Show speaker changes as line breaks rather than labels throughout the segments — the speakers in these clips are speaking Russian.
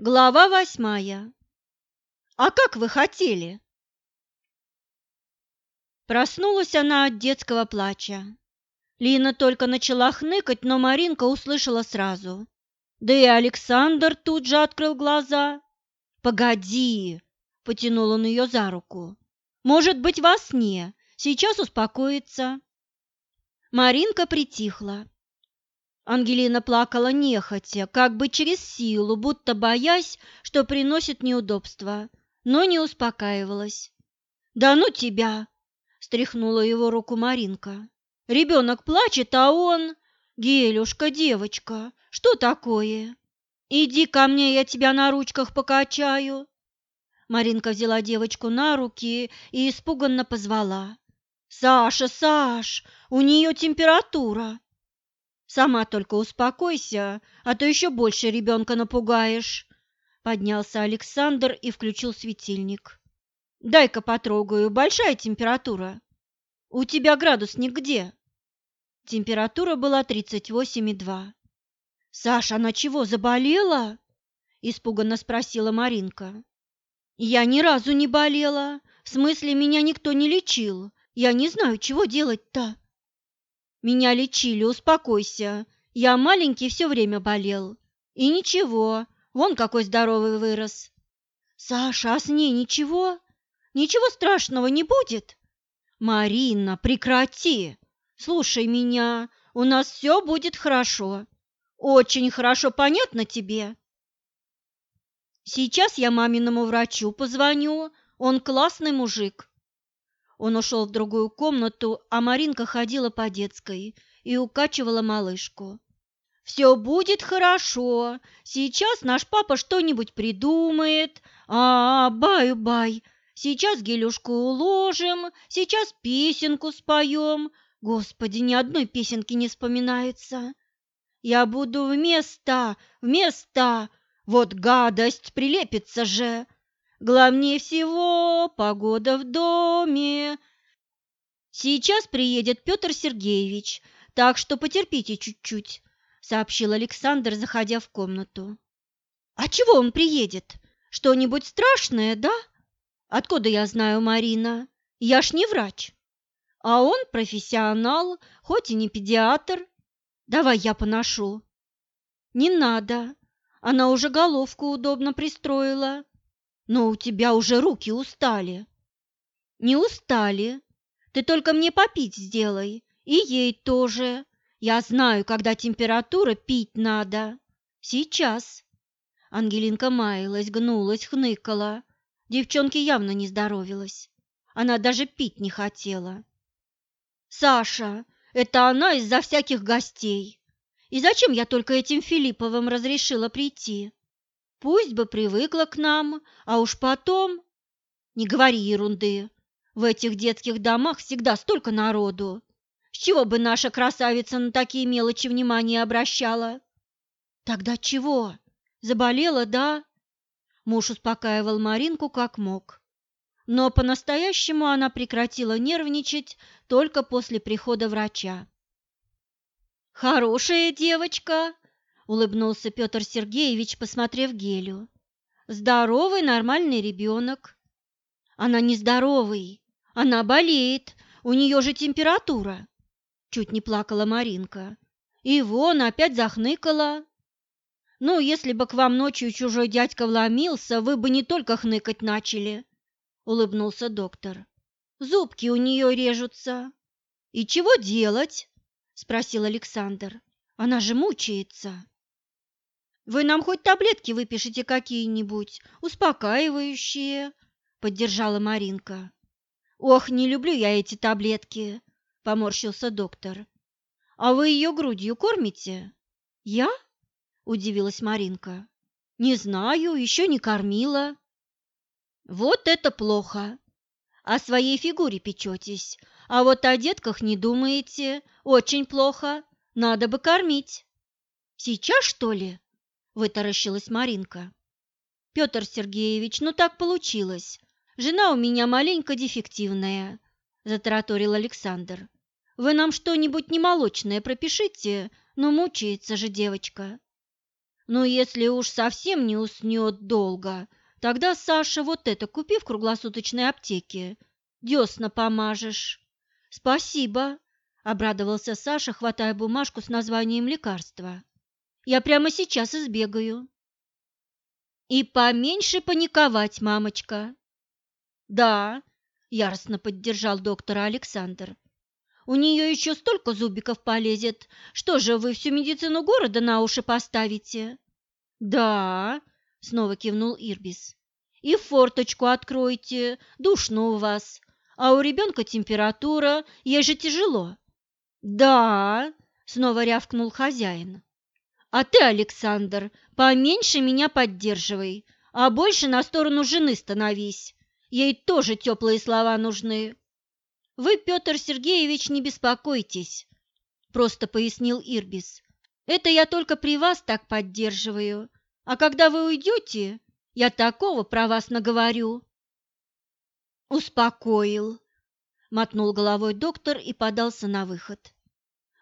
Глава восьмая. А как вы хотели? Проснулась она от детского плача. Лина только начала хныкать, но Маринка услышала сразу. Да и Александр тут же открыл глаза. «Погоди!» – потянул он ее за руку. «Может быть, во сне. Сейчас успокоится». Маринка притихла. Ангелина плакала нехотя, как бы через силу, будто боясь, что приносит неудобства, но не успокаивалась. «Да ну тебя!» – стряхнула его руку Маринка. «Ребенок плачет, а он...» «Гелюшка, девочка, что такое? Иди ко мне, я тебя на ручках покачаю». Маринка взяла девочку на руки и испуганно позвала. «Саша, Саш, у нее температура!» Сама только успокойся, а то еще больше ребенка напугаешь. Поднялся Александр и включил светильник. Дай-ка потрогаю, большая температура. У тебя градусник где? Температура была 38,2. Саша, она чего, заболела? Испуганно спросила Маринка. Я ни разу не болела. В смысле, меня никто не лечил. Я не знаю, чего делать-то. Меня лечили, успокойся. Я маленький все время болел. И ничего, вон какой здоровый вырос. Саша, а с ней ничего? Ничего страшного не будет? Марина, прекрати. Слушай меня, у нас все будет хорошо. Очень хорошо, понятно тебе? Сейчас я маминому врачу позвоню, он классный мужик. Он ушел в другую комнату, а Маринка ходила по детской и укачивала малышку. «Все будет хорошо. Сейчас наш папа что-нибудь придумает. А, баю-бай. Сейчас гелюшку уложим, сейчас песенку споем. Господи, ни одной песенки не вспоминается. Я буду вместо, вместо. Вот гадость прилепится же. Главнее всего погода в доме. Сейчас приедет Петр Сергеевич, так что потерпите чуть-чуть, сообщил Александр, заходя в комнату. А чего он приедет? Что-нибудь страшное, да? Откуда я знаю, Марина? Я ж не врач. А он профессионал, хоть и не педиатр. Давай я поношу. Не надо. Она уже головку удобно пристроила. Но у тебя уже руки устали. Не устали. Ты только мне попить сделай. И ей тоже. Я знаю, когда температура, пить надо. Сейчас. Ангелинка маялась, гнулась, хныкала. Девчонке явно не здоровилась. Она даже пить не хотела. «Саша, это она из-за всяких гостей. И зачем я только этим Филипповым разрешила прийти?» Пусть бы привыкла к нам, а уж потом... Не говори ерунды. В этих детских домах всегда столько народу. С чего бы наша красавица на такие мелочи внимания обращала? Тогда чего? Заболела, да? Муж успокаивал Маринку как мог. Но по-настоящему она прекратила нервничать только после прихода врача. «Хорошая девочка!» Улыбнулся Петр Сергеевич, посмотрев Гелю. Здоровый, нормальный ребенок. Она не здоровый, она болеет, у нее же температура. Чуть не плакала Маринка. И вон опять захныкала. Ну, если бы к вам ночью чужой дядька вломился, вы бы не только хныкать начали, улыбнулся доктор. Зубки у нее режутся. И чего делать? спросил Александр. Она же мучается. Вы нам хоть таблетки выпишите какие-нибудь, успокаивающие, поддержала Маринка. Ох, не люблю я эти таблетки, поморщился доктор. А вы ее грудью кормите? Я? удивилась Маринка. Не знаю, еще не кормила. Вот это плохо. О своей фигуре печетесь, а вот о детках не думаете. Очень плохо. Надо бы кормить. Сейчас, что ли? Вытаращилась Маринка. Петр Сергеевич, ну так получилось. Жена у меня маленько дефективная, затараторил Александр. Вы нам что-нибудь немолочное пропишите, но мучается же девочка. Ну, если уж совсем не уснет долго, тогда, Саша, вот это купи в круглосуточной аптеке. Десна помажешь. Спасибо, обрадовался Саша, хватая бумажку с названием лекарства. Я прямо сейчас избегаю. И поменьше паниковать, мамочка. Да, яростно поддержал доктора Александр. У нее еще столько зубиков полезет. Что же, вы всю медицину города на уши поставите? Да, снова кивнул Ирбис. И форточку откройте, душно у вас. А у ребенка температура, ей же тяжело. Да, снова рявкнул хозяин. А ты, Александр, поменьше меня поддерживай, а больше на сторону жены становись. Ей тоже теплые слова нужны. Вы, Петр Сергеевич, не беспокойтесь, просто пояснил Ирбис. Это я только при вас так поддерживаю. А когда вы уйдете, я такого про вас наговорю. Успокоил, мотнул головой доктор и подался на выход.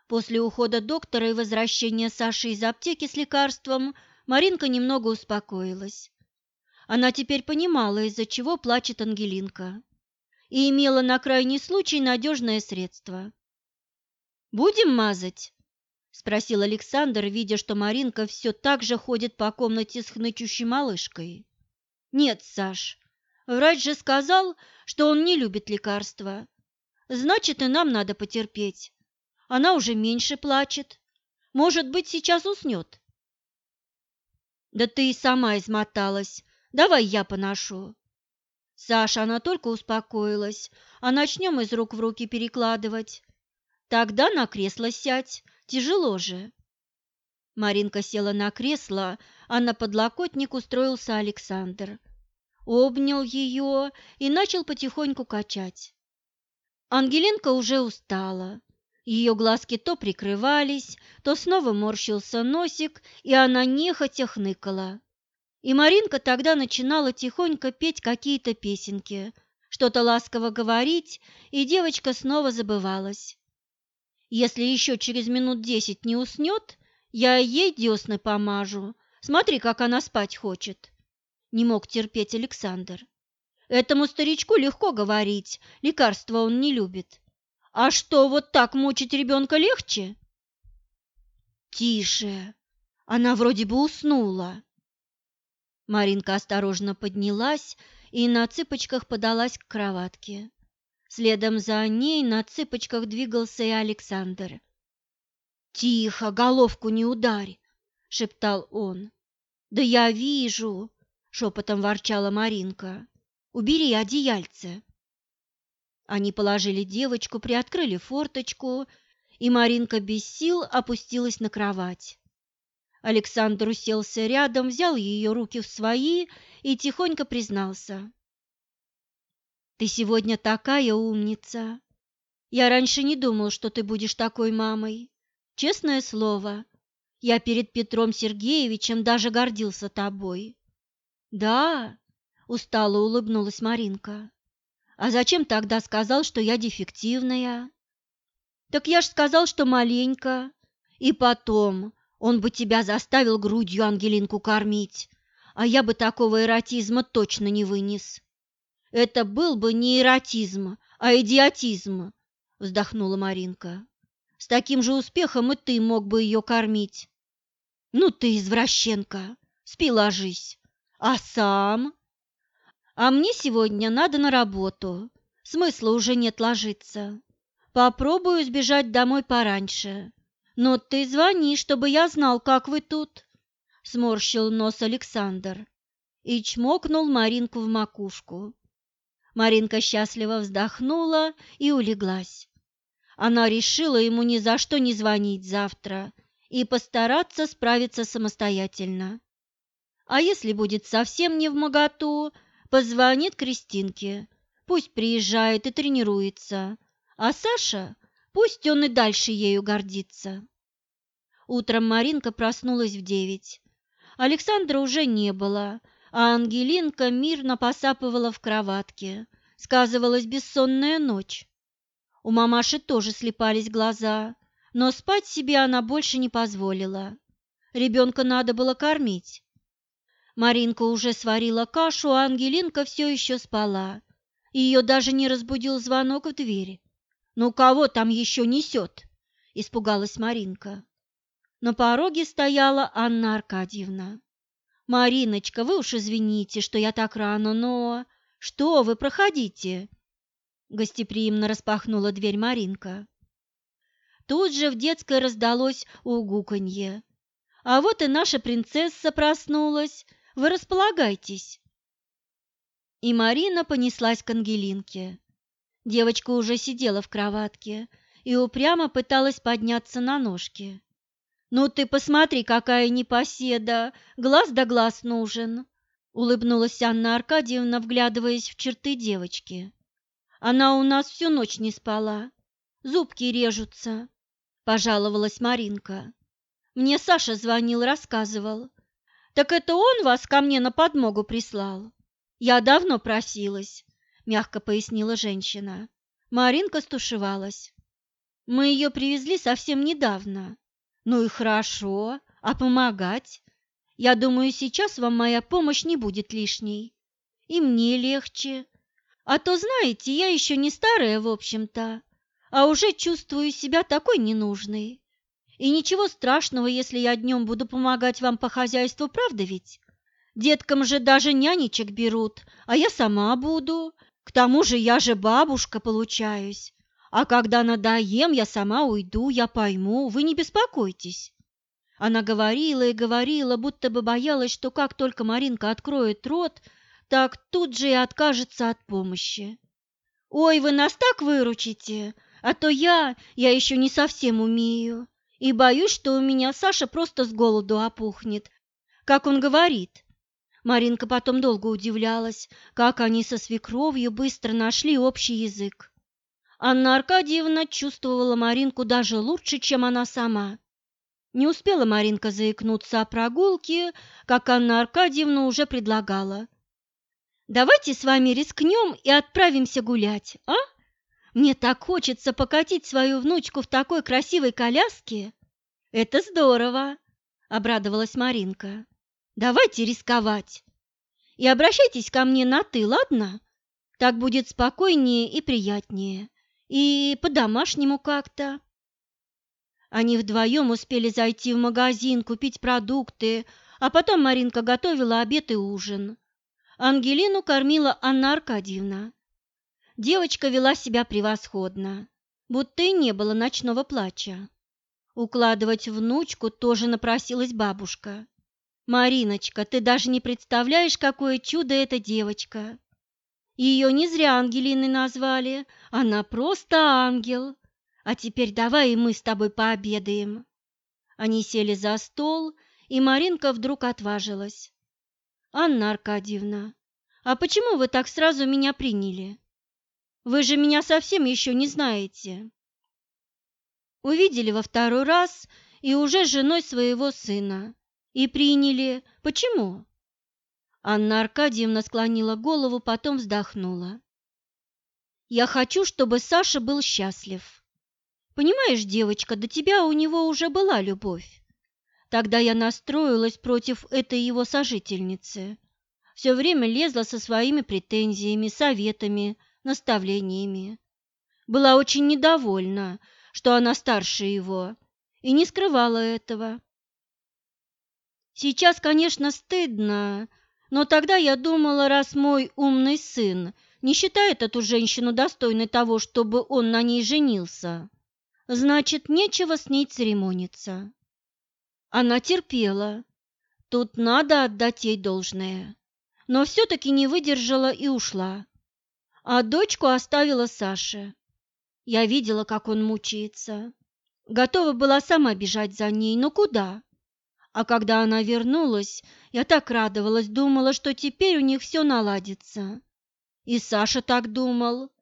После ухода доктора и возвращения Саши из аптеки с лекарством Маринка немного успокоилась. Она теперь понимала, из-за чего плачет Ангелинка и имела на крайний случай надежное средство. «Будем мазать?» – спросил Александр, видя, что Маринка все так же ходит по комнате с хнычущей малышкой. «Нет, Саш, врач же сказал, что он не любит лекарства. Значит, и нам надо потерпеть. Она уже меньше плачет. Может быть, сейчас уснет». «Да ты и сама измоталась. Давай я поношу». Саша, она только успокоилась, а начнем из рук в руки перекладывать. Тогда на кресло сядь, тяжело же. Маринка села на кресло, а на подлокотник устроился Александр. Обнял ее и начал потихоньку качать. Ангелинка уже устала. Ее глазки то прикрывались, то снова морщился носик, и она нехотя хныкала. И Маринка тогда начинала тихонько петь какие-то песенки, что-то ласково говорить, и девочка снова забывалась. Если еще через минут десять не уснет, я ей десны помажу. Смотри, как она спать хочет. Не мог терпеть Александр. Этому старичку легко говорить, лекарства он не любит. А что, вот так мучить ребенка легче? Тише, она вроде бы уснула. Маринка осторожно поднялась и на цыпочках подалась к кроватке. Следом за ней на цыпочках двигался и Александр. «Тихо, головку не ударь!» — шептал он. «Да я вижу!» — шепотом ворчала Маринка. «Убери одеяльце!» Они положили девочку, приоткрыли форточку, и Маринка без сил опустилась на кровать. Александр уселся рядом, взял ее руки в свои и тихонько признался. «Ты сегодня такая умница. Я раньше не думал, что ты будешь такой мамой. Честное слово, я перед Петром Сергеевичем даже гордился тобой». «Да», — устало улыбнулась Маринка. «А зачем тогда сказал, что я дефективная?» «Так я ж сказал, что маленько. И потом, он бы тебя заставил грудью Ангелинку кормить, а я бы такого эротизма точно не вынес. Это был бы не эротизм, а идиотизм, вздохнула Маринка. С таким же успехом и ты мог бы ее кормить. Ну ты извращенка, спи ложись. А сам? А мне сегодня надо на работу. Смысла уже нет ложиться. Попробую сбежать домой пораньше. «Но ты звони, чтобы я знал, как вы тут!» Сморщил нос Александр и чмокнул Маринку в макушку. Маринка счастливо вздохнула и улеглась. Она решила ему ни за что не звонить завтра и постараться справиться самостоятельно. А если будет совсем не в моготу, позвонит Кристинке, пусть приезжает и тренируется, а Саша Пусть он и дальше ею гордится. Утром Маринка проснулась в девять. Александра уже не было, а Ангелинка мирно посапывала в кроватке. Сказывалась бессонная ночь. У мамаши тоже слепались глаза, но спать себе она больше не позволила. Ребенка надо было кормить. Маринка уже сварила кашу, а Ангелинка все еще спала. Ее даже не разбудил звонок в дверь. «Ну кого там еще несет?» – испугалась Маринка. На пороге стояла Анна Аркадьевна. «Мариночка, вы уж извините, что я так рано, но...» «Что вы, проходите!» Гостеприимно распахнула дверь Маринка. Тут же в детской раздалось угуканье. «А вот и наша принцесса проснулась. Вы располагайтесь!» И Марина понеслась к Ангелинке. Девочка уже сидела в кроватке и упрямо пыталась подняться на ножки. «Ну ты посмотри, какая непоседа! Глаз да глаз нужен!» Улыбнулась Анна Аркадьевна, вглядываясь в черты девочки. «Она у нас всю ночь не спала. Зубки режутся», – пожаловалась Маринка. «Мне Саша звонил, рассказывал. Так это он вас ко мне на подмогу прислал?» «Я давно просилась», – мягко пояснила женщина. Маринка стушевалась. «Мы ее привезли совсем недавно. Ну и хорошо, а помогать? Я думаю, сейчас вам моя помощь не будет лишней. И мне легче. А то, знаете, я еще не старая, в общем-то, а уже чувствую себя такой ненужной. И ничего страшного, если я днем буду помогать вам по хозяйству, правда ведь? Деткам же даже нянечек берут, а я сама буду. К тому же я же бабушка получаюсь. А когда надоем, я сама уйду, я пойму, вы не беспокойтесь. Она говорила и говорила, будто бы боялась, что как только Маринка откроет рот, так тут же и откажется от помощи. «Ой, вы нас так выручите, а то я, я еще не совсем умею, и боюсь, что у меня Саша просто с голоду опухнет, как он говорит. Маринка потом долго удивлялась, как они со свекровью быстро нашли общий язык. Анна Аркадьевна чувствовала Маринку даже лучше, чем она сама. Не успела Маринка заикнуться о прогулке, как Анна Аркадьевна уже предлагала. «Давайте с вами рискнем и отправимся гулять, а? Мне так хочется покатить свою внучку в такой красивой коляске!» «Это здорово!» – обрадовалась Маринка. Давайте рисковать. И обращайтесь ко мне на «ты», ладно? Так будет спокойнее и приятнее. И по-домашнему как-то. Они вдвоем успели зайти в магазин, купить продукты, а потом Маринка готовила обед и ужин. Ангелину кормила Анна Аркадьевна. Девочка вела себя превосходно, будто и не было ночного плача. Укладывать внучку тоже напросилась бабушка. Мариночка, ты даже не представляешь, какое чудо эта девочка. Ее не зря Ангелиной назвали, она просто ангел. А теперь давай и мы с тобой пообедаем. Они сели за стол, и Маринка вдруг отважилась. Анна Аркадьевна, а почему вы так сразу меня приняли? Вы же меня совсем еще не знаете. Увидели во второй раз и уже женой своего сына и приняли. Почему? Анна Аркадьевна склонила голову, потом вздохнула. Я хочу, чтобы Саша был счастлив. Понимаешь, девочка, до тебя у него уже была любовь. Тогда я настроилась против этой его сожительницы. Все время лезла со своими претензиями, советами, наставлениями. Была очень недовольна, что она старше его, и не скрывала этого. Сейчас, конечно, стыдно, но тогда я думала, раз мой умный сын не считает эту женщину достойной того, чтобы он на ней женился, значит, нечего с ней церемониться. Она терпела. Тут надо отдать ей должное. Но все-таки не выдержала и ушла. А дочку оставила Саше. Я видела, как он мучается. Готова была сама бежать за ней, но куда? А когда она вернулась, я так радовалась, думала, что теперь у них все наладится. И Саша так думал.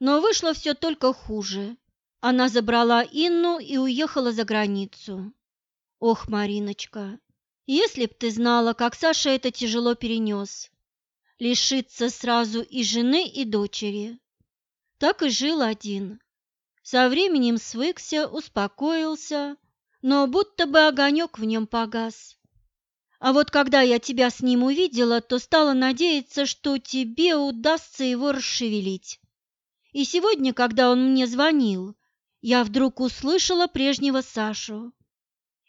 Но вышло все только хуже. Она забрала Инну и уехала за границу. Ох, Мариночка, если б ты знала, как Саша это тяжело перенес. Лишиться сразу и жены, и дочери. Так и жил один. Со временем свыкся, успокоился, но будто бы огонек в нем погас. А вот когда я тебя с ним увидела, то стала надеяться, что тебе удастся его расшевелить. И сегодня, когда он мне звонил, я вдруг услышала прежнего Сашу.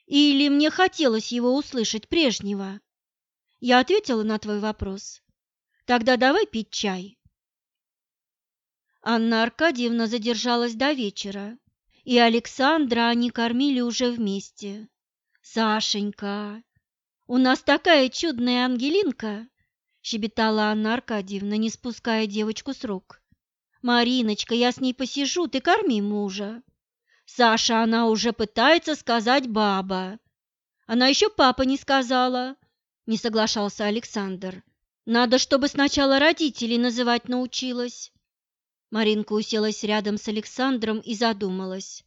Или мне хотелось его услышать прежнего? Я ответила на твой вопрос. Тогда давай пить чай. Анна Аркадьевна задержалась до вечера, и Александра они кормили уже вместе. «Сашенька, у нас такая чудная Ангелинка!» – щебетала Анна Аркадьевна, не спуская девочку с рук. «Мариночка, я с ней посижу, ты корми мужа. Саша, она уже пытается сказать баба. Она еще папа не сказала, не соглашался Александр. Надо, чтобы сначала родителей называть научилась. Маринка уселась рядом с Александром и задумалась.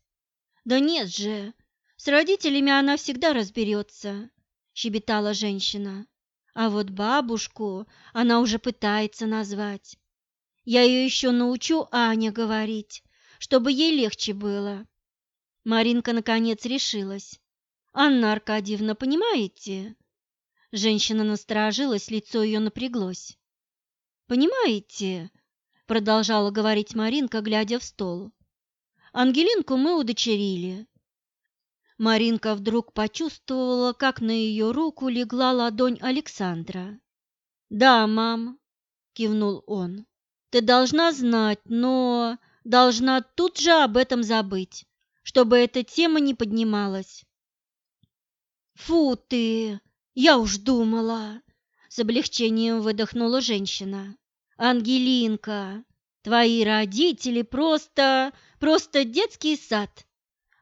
Да нет же, с родителями она всегда разберется, щебетала женщина. А вот бабушку она уже пытается назвать. Я ее еще научу Аня говорить, чтобы ей легче было. Маринка наконец решилась. «Анна Аркадьевна, понимаете?» Женщина насторожилась, лицо ее напряглось. «Понимаете?» – продолжала говорить Маринка, глядя в стол. «Ангелинку мы удочерили». Маринка вдруг почувствовала, как на ее руку легла ладонь Александра. «Да, мам», – кивнул он, – «ты должна знать, но должна тут же об этом забыть чтобы эта тема не поднималась. «Фу ты! Я уж думала!» — с облегчением выдохнула женщина. «Ангелинка, твои родители просто... просто детский сад.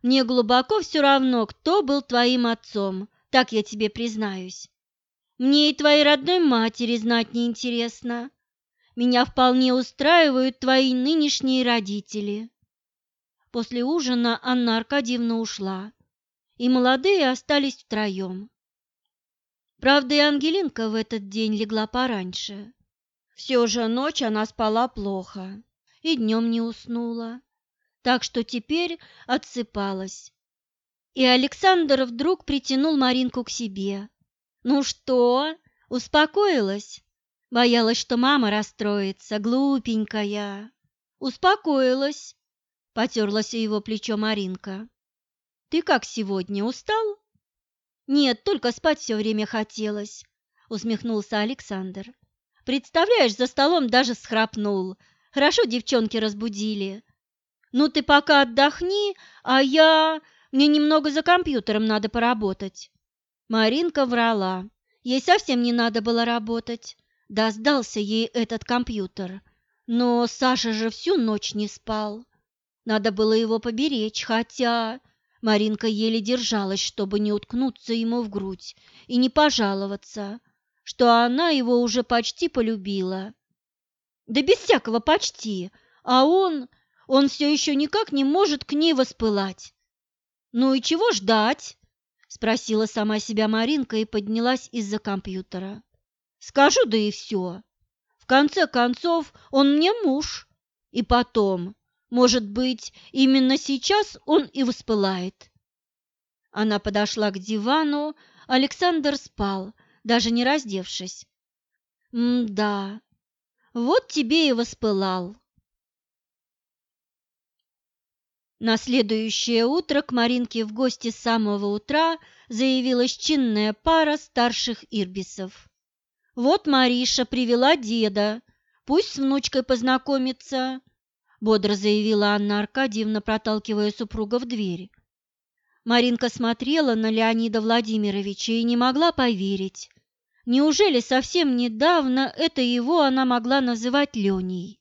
Мне глубоко все равно, кто был твоим отцом, так я тебе признаюсь. Мне и твоей родной матери знать не интересно. Меня вполне устраивают твои нынешние родители. После ужина Анна Аркадьевна ушла, и молодые остались втроем. Правда, и Ангелинка в этот день легла пораньше. Все же ночь она спала плохо и днем не уснула, так что теперь отсыпалась. И Александр вдруг притянул Маринку к себе. «Ну что, успокоилась?» Боялась, что мама расстроится, глупенькая. «Успокоилась», Потерлась его плечо Маринка. «Ты как сегодня, устал?» «Нет, только спать все время хотелось», — усмехнулся Александр. «Представляешь, за столом даже схрапнул. Хорошо девчонки разбудили. Ну ты пока отдохни, а я... Мне немного за компьютером надо поработать». Маринка врала. Ей совсем не надо было работать. Да сдался ей этот компьютер. Но Саша же всю ночь не спал. Надо было его поберечь, хотя... Маринка еле держалась, чтобы не уткнуться ему в грудь и не пожаловаться, что она его уже почти полюбила. Да без всякого почти, а он... он все еще никак не может к ней воспылать. «Ну и чего ждать?» – спросила сама себя Маринка и поднялась из-за компьютера. «Скажу, да и все. В конце концов, он мне муж. И потом, может быть, именно сейчас он и воспылает. Она подошла к дивану, Александр спал, даже не раздевшись. М-да, вот тебе и воспылал. На следующее утро к Маринке в гости с самого утра заявилась чинная пара старших ирбисов. Вот Мариша привела деда, пусть с внучкой познакомится бодро заявила Анна Аркадьевна, проталкивая супруга в дверь. Маринка смотрела на Леонида Владимировича и не могла поверить. Неужели совсем недавно это его она могла называть Леней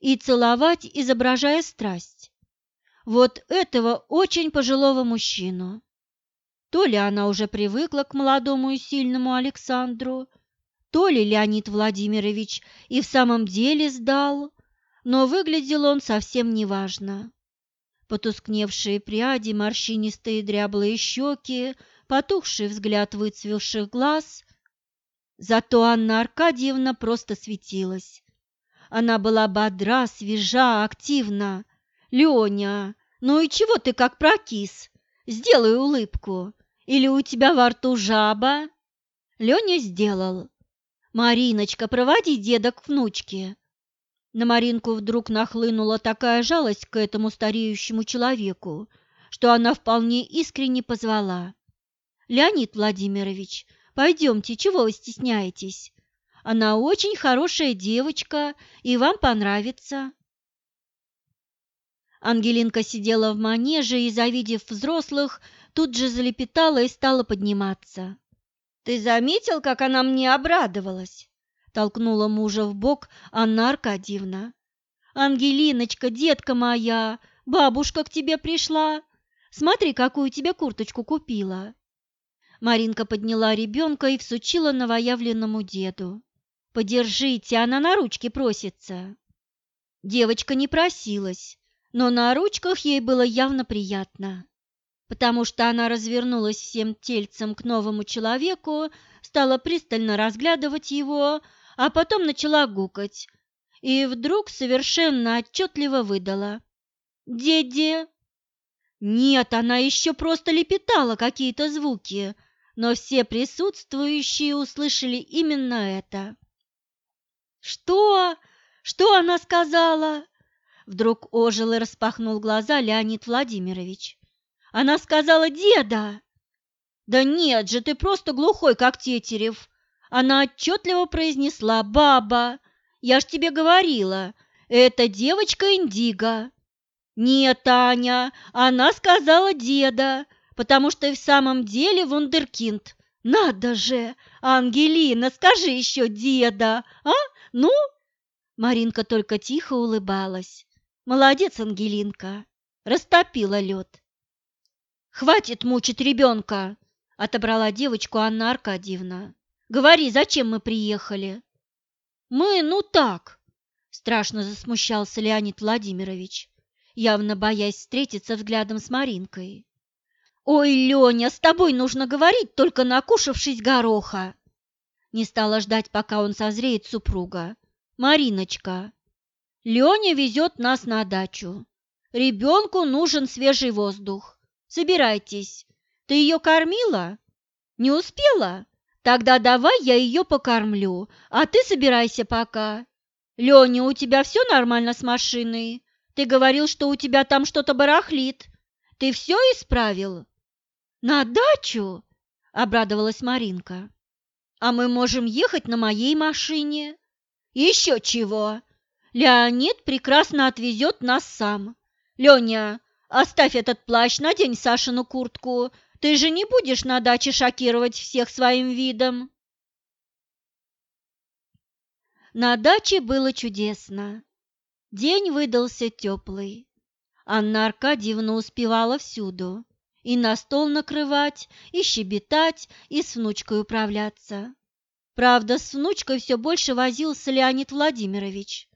и целовать, изображая страсть? Вот этого очень пожилого мужчину. То ли она уже привыкла к молодому и сильному Александру, то ли Леонид Владимирович и в самом деле сдал, но выглядел он совсем неважно. Потускневшие пряди, морщинистые дряблые щеки, потухший взгляд выцвевших глаз. Зато Анна Аркадьевна просто светилась. Она была бодра, свежа, активна. «Леня, ну и чего ты как прокис?» сделай улыбку. Или у тебя во рту жаба?» Леня сделал. «Мариночка, проводи деда к внучке». На Маринку вдруг нахлынула такая жалость к этому стареющему человеку, что она вполне искренне позвала. «Леонид Владимирович, пойдемте, чего вы стесняетесь? Она очень хорошая девочка, и вам понравится». Ангелинка сидела в манеже и, завидев взрослых, тут же залепетала и стала подниматься. «Ты заметил, как она мне обрадовалась?» – толкнула мужа в бок Анна Аркадьевна. «Ангелиночка, детка моя, бабушка к тебе пришла. Смотри, какую тебе курточку купила». Маринка подняла ребенка и всучила новоявленному деду. «Подержите, она на ручке просится». Девочка не просилась, но на ручках ей было явно приятно, потому что она развернулась всем тельцем к новому человеку, стала пристально разглядывать его, а потом начала гукать, и вдруг совершенно отчетливо выдала. «Деде!» Нет, она еще просто лепетала какие-то звуки, но все присутствующие услышали именно это. «Что? Что она сказала?» Вдруг ожил и распахнул глаза Леонид Владимирович. Она сказала «Деда!» «Да нет же, ты просто глухой, как Тетерев!» Она отчетливо произнесла «Баба!» «Я ж тебе говорила, это девочка Индиго!» «Нет, Таня, она сказала деда, потому что и в самом деле вундеркинд. Надо же! Ангелина, скажи еще деда, а? Ну?» Маринка только тихо улыбалась. Молодец, Ангелинка, растопила лед. Хватит мучить ребенка, отобрала девочку Анна Аркадьевна. Говори, зачем мы приехали? Мы, ну так, страшно засмущался Леонид Владимирович, явно боясь встретиться взглядом с Маринкой. «Ой, Леня, с тобой нужно говорить, только накушавшись гороха!» Не стала ждать, пока он созреет супруга. «Мариночка, Леня везет нас на дачу. Ребенку нужен свежий воздух. Собирайтесь. Ты ее кормила? Не успела? Тогда давай я ее покормлю, а ты собирайся пока. Леня, у тебя все нормально с машиной? Ты говорил, что у тебя там что-то барахлит. Ты все исправил? На дачу? Обрадовалась Маринка. А мы можем ехать на моей машине. Еще чего? Леонид прекрасно отвезет нас сам. Леня, оставь этот плащ, надень Сашину куртку. Ты же не будешь на даче шокировать всех своим видом. На даче было чудесно. День выдался теплый. Анна Аркадьевна успевала всюду. И на стол накрывать, и щебетать, и с внучкой управляться. Правда, с внучкой все больше возился Леонид Владимирович.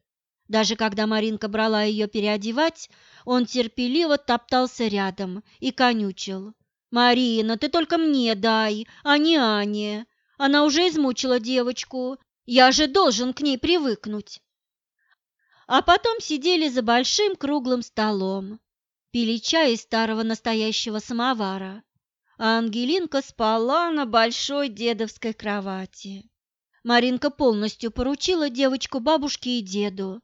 Даже когда Маринка брала ее переодевать, он терпеливо топтался рядом и конючил. «Марина, ты только мне дай, а не Ане. Она уже измучила девочку, я же должен к ней привыкнуть». А потом сидели за большим круглым столом, пили чай из старого настоящего самовара, а Ангелинка спала на большой дедовской кровати. Маринка полностью поручила девочку бабушке и деду,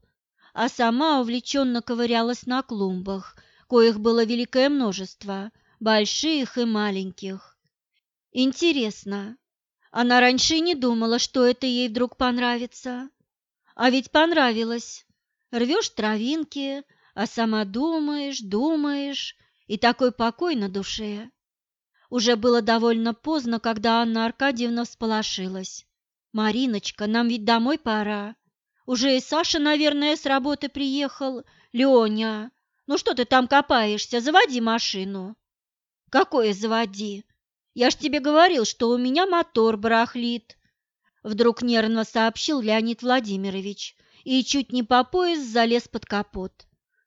а сама увлеченно ковырялась на клумбах, коих было великое множество, больших и маленьких. Интересно, она раньше не думала, что это ей вдруг понравится. А ведь понравилось. Рвешь травинки, а сама думаешь, думаешь, и такой покой на душе. Уже было довольно поздно, когда Анна Аркадьевна всполошилась. «Мариночка, нам ведь домой пора. Уже и Саша, наверное, с работы приехал. Леня, ну что ты там копаешься? Заводи машину. Какое заводи? Я ж тебе говорил, что у меня мотор барахлит. Вдруг нервно сообщил Леонид Владимирович и чуть не по пояс залез под капот.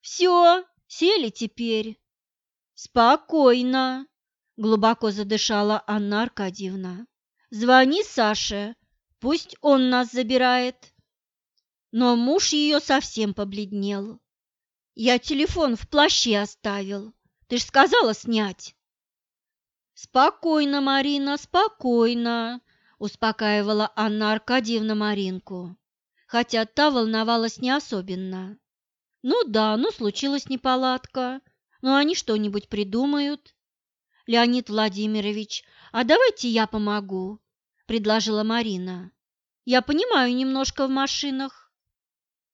Все, сели теперь. Спокойно, глубоко задышала Анна Аркадьевна. Звони Саше, пусть он нас забирает но муж ее совсем побледнел. «Я телефон в плаще оставил. Ты ж сказала снять». «Спокойно, Марина, спокойно», – успокаивала Анна Аркадьевна Маринку, хотя та волновалась не особенно. «Ну да, ну случилась неполадка, но они что-нибудь придумают». «Леонид Владимирович, а давайте я помогу», – предложила Марина. «Я понимаю немножко в машинах».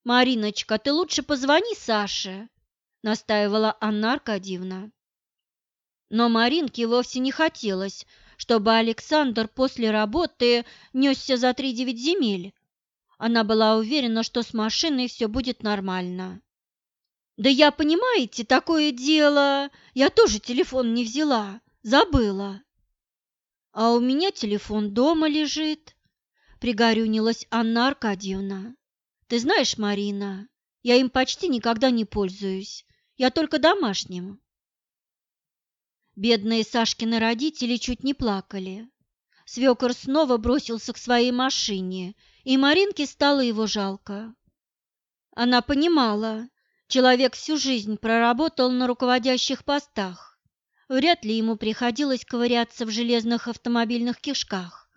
«Мариночка, ты лучше позвони Саше», – настаивала Анна Аркадьевна. Но Маринке вовсе не хотелось, чтобы Александр после работы несся за три девять земель. Она была уверена, что с машиной все будет нормально. «Да я, понимаете, такое дело, я тоже телефон не взяла, забыла». «А у меня телефон дома лежит», — пригорюнилась Анна Аркадьевна. «Ты знаешь, Марина, я им почти никогда не пользуюсь, я только домашним». Бедные Сашкины родители чуть не плакали. Свекор снова бросился к своей машине, и Маринке стало его жалко. Она понимала, человек всю жизнь проработал на руководящих постах. Вряд ли ему приходилось ковыряться в железных автомобильных кишках.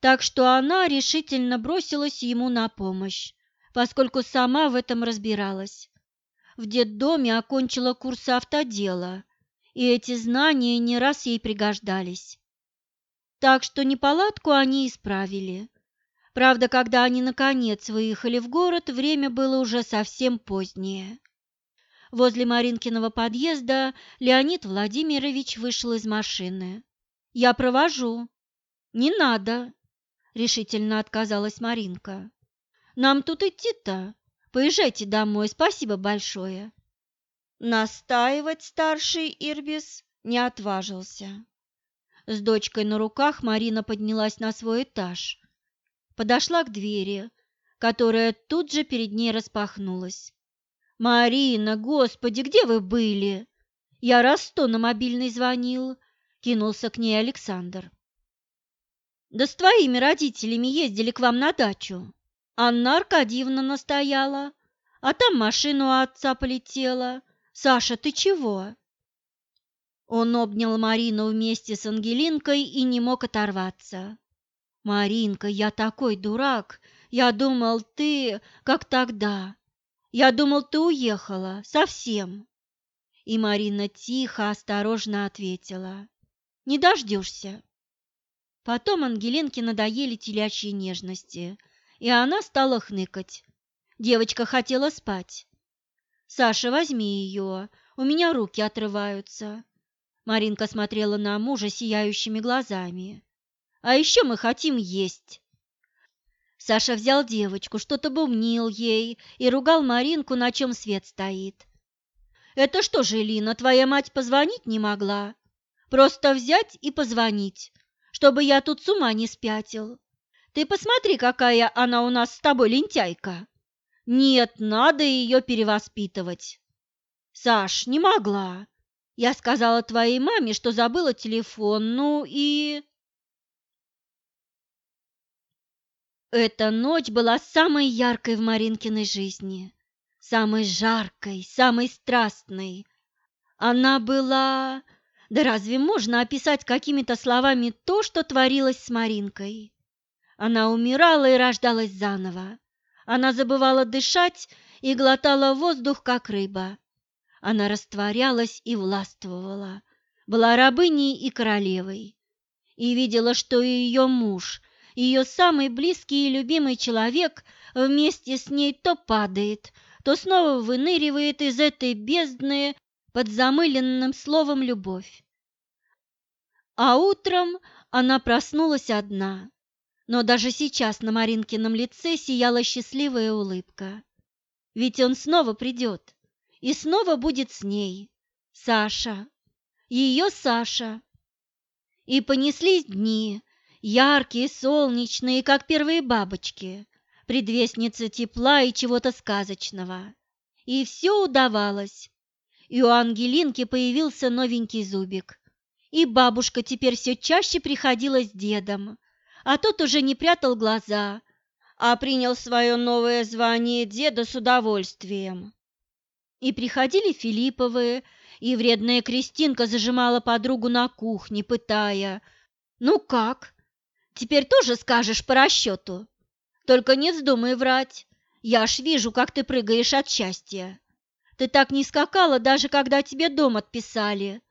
Так что она решительно бросилась ему на помощь, поскольку сама в этом разбиралась. В детдоме окончила курсы автодела – и эти знания не раз ей пригождались. Так что неполадку они исправили. Правда, когда они наконец выехали в город, время было уже совсем позднее. Возле Маринкиного подъезда Леонид Владимирович вышел из машины. «Я провожу». «Не надо», — решительно отказалась Маринка. «Нам тут идти-то. Поезжайте домой, спасибо большое». Настаивать старший Ирбис не отважился. С дочкой на руках Марина поднялась на свой этаж, подошла к двери, которая тут же перед ней распахнулась. «Марина, господи, где вы были? Я раз сто на мобильный звонил», — кинулся к ней Александр. «Да с твоими родителями ездили к вам на дачу. Анна Аркадьевна настояла, а там машину отца полетела. Саша, ты чего?» Он обнял Марину вместе с Ангелинкой и не мог оторваться. «Маринка, я такой дурак! Я думал, ты, как тогда. Я думал, ты уехала, совсем!» И Марина тихо, осторожно ответила. «Не дождешься!» Потом Ангелинке надоели телячьи нежности, и она стала хныкать. Девочка хотела спать. Саша, возьми ее, у меня руки отрываются. Маринка смотрела на мужа сияющими глазами. А еще мы хотим есть. Саша взял девочку, что-то бумнил ей и ругал Маринку, на чем свет стоит. «Это что же, Лина, твоя мать позвонить не могла? Просто взять и позвонить, чтобы я тут с ума не спятил. Ты посмотри, какая она у нас с тобой лентяйка!» Нет, надо ее перевоспитывать. Саш, не могла. Я сказала твоей маме, что забыла телефон, ну и... Эта ночь была самой яркой в Маринкиной жизни, самой жаркой, самой страстной. Она была... Да разве можно описать какими-то словами то, что творилось с Маринкой? Она умирала и рождалась заново. Она забывала дышать и глотала воздух, как рыба. Она растворялась и властвовала, была рабыней и королевой. И видела, что ее муж, ее самый близкий и любимый человек, вместе с ней то падает, то снова выныривает из этой бездны под замыленным словом «любовь». А утром она проснулась одна, но даже сейчас на Маринкином лице сияла счастливая улыбка. Ведь он снова придет и снова будет с ней. Саша, ее Саша. И понеслись дни, яркие, солнечные, как первые бабочки, предвестницы тепла и чего-то сказочного. И все удавалось. И у Ангелинки появился новенький зубик. И бабушка теперь все чаще приходила с дедом, а тот уже не прятал глаза, а принял свое новое звание деда с удовольствием. И приходили Филипповы, и вредная Кристинка зажимала подругу на кухне, пытая. «Ну как? Теперь тоже скажешь по расчету? Только не вздумай врать. Я ж вижу, как ты прыгаешь от счастья. Ты так не скакала, даже когда тебе дом отписали».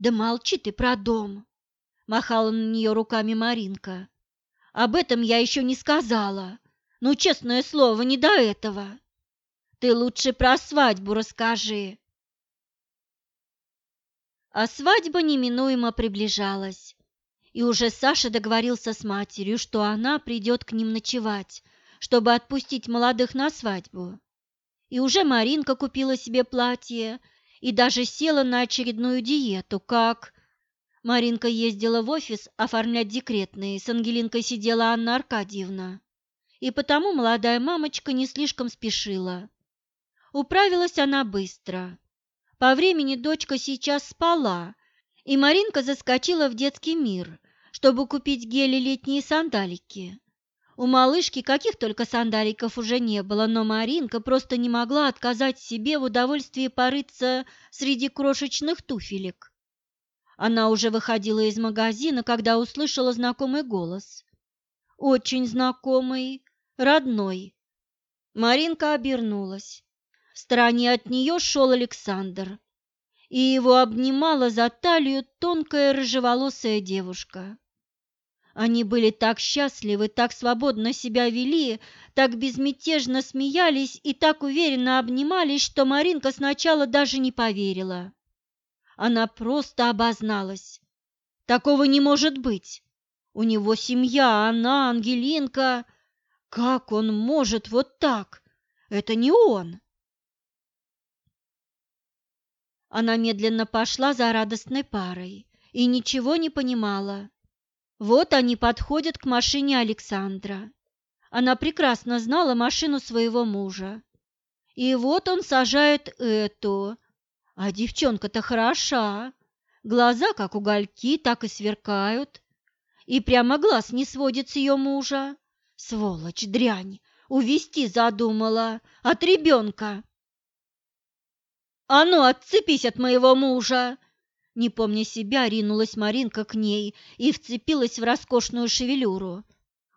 «Да молчи ты про дом!» – махала на нее руками Маринка. «Об этом я еще не сказала. Ну, честное слово, не до этого. Ты лучше про свадьбу расскажи». А свадьба неминуемо приближалась, и уже Саша договорился с матерью, что она придет к ним ночевать, чтобы отпустить молодых на свадьбу. И уже Маринка купила себе платье и даже села на очередную диету, как... Маринка ездила в офис оформлять декретные, с Ангелинкой сидела Анна Аркадьевна. И потому молодая мамочка не слишком спешила. Управилась она быстро. По времени дочка сейчас спала, и Маринка заскочила в детский мир, чтобы купить гели летние сандалики. У малышки каких только сандаликов уже не было, но Маринка просто не могла отказать себе в удовольствии порыться среди крошечных туфелек. Она уже выходила из магазина, когда услышала знакомый голос. Очень знакомый, родной. Маринка обернулась. В стороне от нее шел Александр, и его обнимала за талию тонкая рыжеволосая девушка. Они были так счастливы, так свободно себя вели, так безмятежно смеялись и так уверенно обнимались, что Маринка сначала даже не поверила. Она просто обозналась. Такого не может быть. У него семья, она, Ангелинка. Как он может вот так? Это не он. Она медленно пошла за радостной парой и ничего не понимала. Вот они подходят к машине Александра. Она прекрасно знала машину своего мужа. И вот он сажает эту. А девчонка-то хороша. Глаза, как угольки, так и сверкают. И прямо глаз не сводит с ее мужа. Сволочь, дрянь, увести задумала от ребенка. «А ну, отцепись от моего мужа!» Не помня себя, ринулась Маринка к ней и вцепилась в роскошную шевелюру.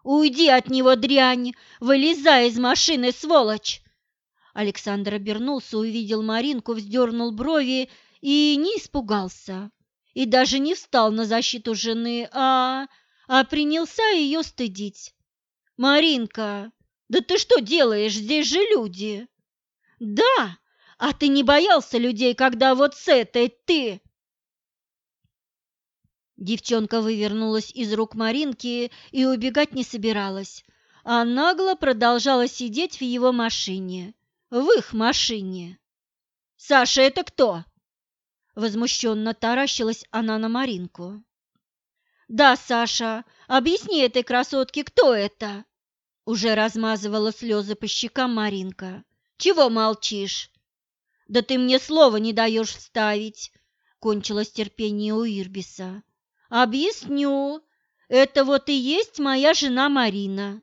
«Уйди от него, дрянь! Вылезай из машины, сволочь!» Александр обернулся, увидел Маринку, вздернул брови и не испугался. И даже не встал на защиту жены, а, а принялся ее стыдить. «Маринка, да ты что делаешь? Здесь же люди!» «Да!» А ты не боялся людей, когда вот с этой ты...» Девчонка вывернулась из рук Маринки и убегать не собиралась, а нагло продолжала сидеть в его машине, в их машине. «Саша, это кто?» Возмущенно таращилась она на Маринку. «Да, Саша, объясни этой красотке, кто это?» Уже размазывала слезы по щекам Маринка. «Чего молчишь? «Да ты мне слова не даешь вставить!» — кончилось терпение у Ирбиса. «Объясню. Это вот и есть моя жена Марина.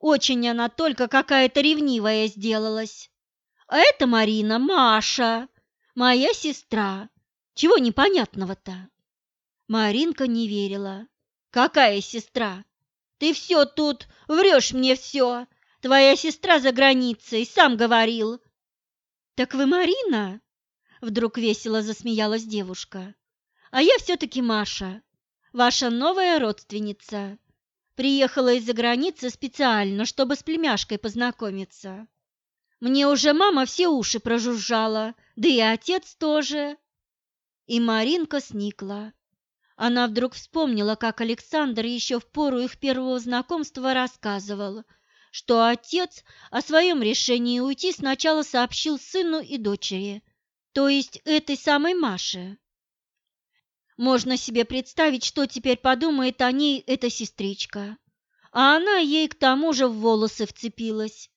Очень она только какая-то ревнивая сделалась. Это Марина, Маша, моя сестра. Чего непонятного-то?» Маринка не верила. «Какая сестра? Ты все тут врешь мне все. Твоя сестра за границей, сам говорил. «Так вы Марина?» – вдруг весело засмеялась девушка. «А я все-таки Маша, ваша новая родственница. Приехала из-за границы специально, чтобы с племяшкой познакомиться. Мне уже мама все уши прожужжала, да и отец тоже». И Маринка сникла. Она вдруг вспомнила, как Александр еще в пору их первого знакомства рассказывал – что отец о своем решении уйти сначала сообщил сыну и дочери, то есть этой самой Маше. Можно себе представить, что теперь подумает о ней эта сестричка. А она ей к тому же в волосы вцепилась.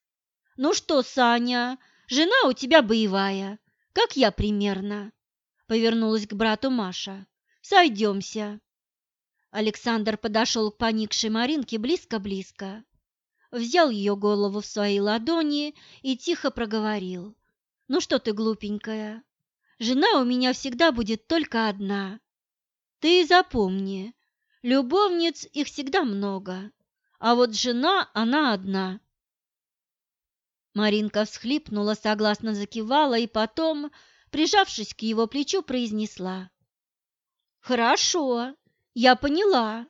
«Ну что, Саня, жена у тебя боевая, как я примерно», — повернулась к брату Маша. «Сойдемся». Александр подошел к поникшей Маринке близко-близко взял ее голову в свои ладони и тихо проговорил. Ну что ты глупенькая? Жена у меня всегда будет только одна. Ты запомни, любовниц их всегда много, а вот жена, она одна. Маринка всхлипнула, согласно закивала и потом, прижавшись к его плечу, произнесла. «Хорошо, я поняла.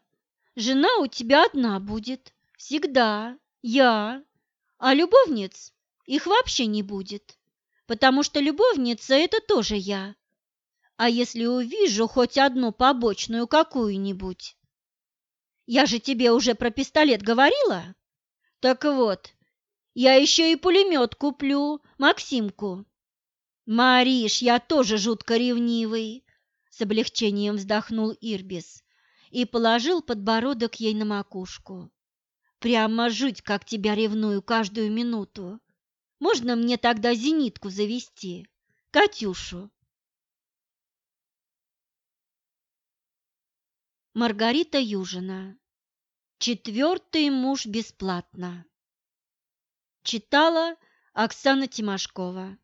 Жена у тебя одна будет, всегда, я, а любовниц их вообще не будет, потому что любовница – это тоже я. А если увижу хоть одну побочную какую-нибудь? Я же тебе уже про пистолет говорила? Так вот, я еще и пулемет куплю, Максимку. Мариш, я тоже жутко ревнивый, с облегчением вздохнул Ирбис и положил подбородок ей на макушку. Прямо жуть, как тебя ревную каждую минуту. Можно мне тогда зенитку завести, Катюшу? Маргарита Южина. Четвертый муж бесплатно. Читала Оксана Тимошкова